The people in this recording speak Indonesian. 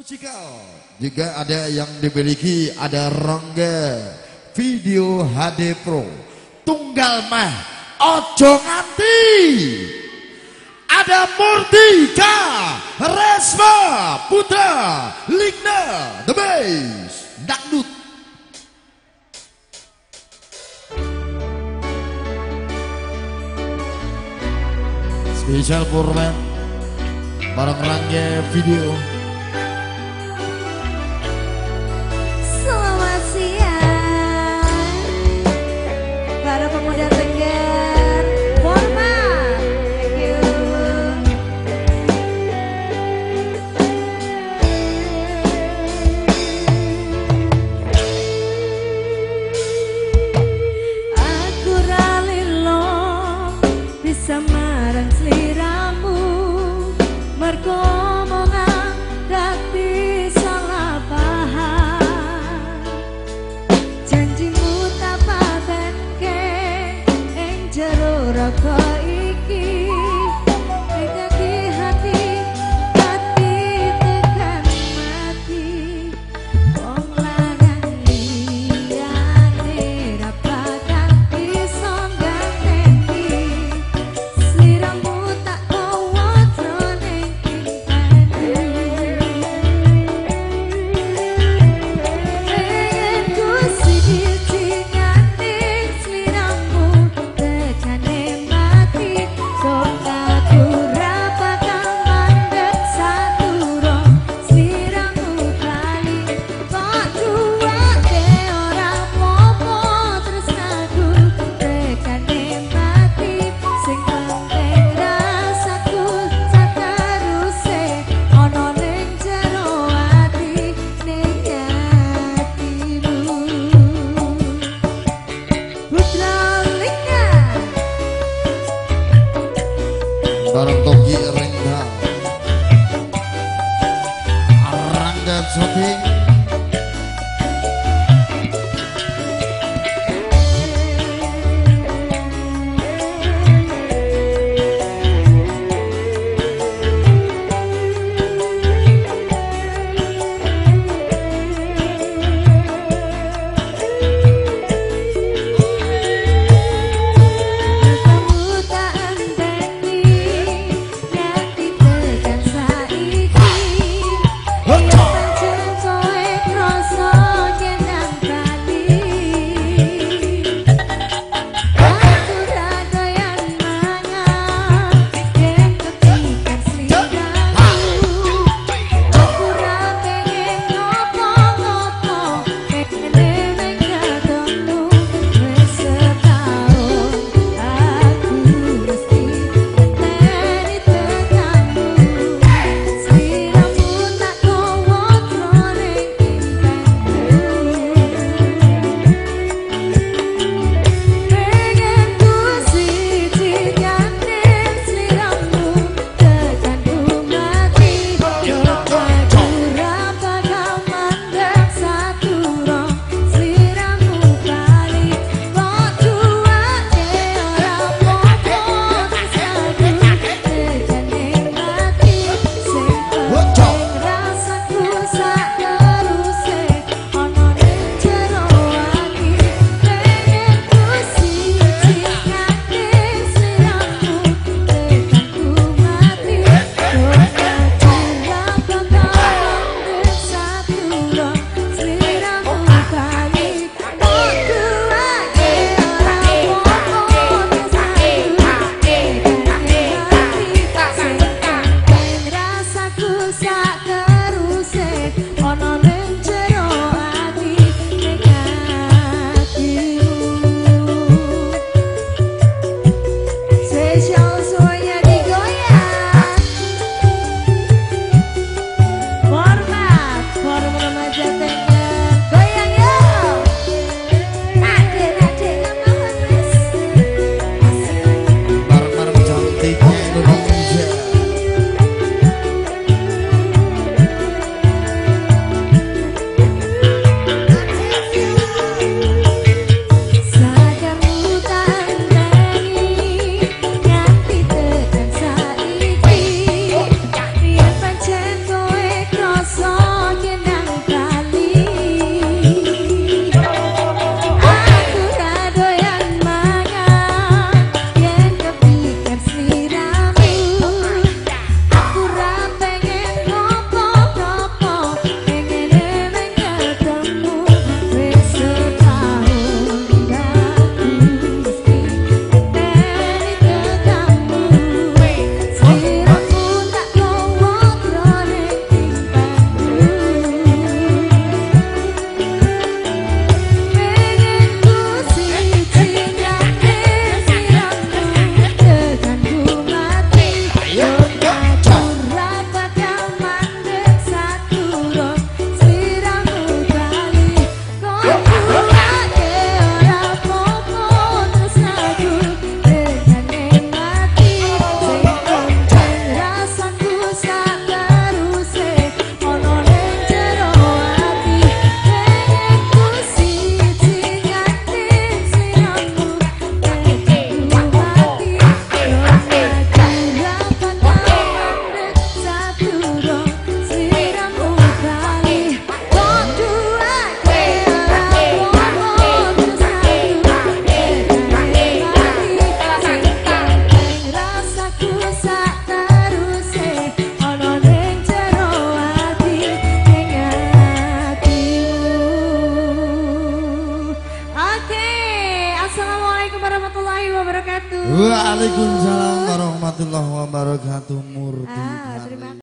musikal. Juga ada yang dimiliki ada Rongga Video HD Pro. Tunggal mah ojo nganti. Ada Murtika Resma Putra Ligna The Bass Dangdut Spesial Purman Barang Rangga Video Bareng Togi Rendang Rangga Soting Waalaikumsalam warahmatullahi wabarakatuh. Murti. Ah,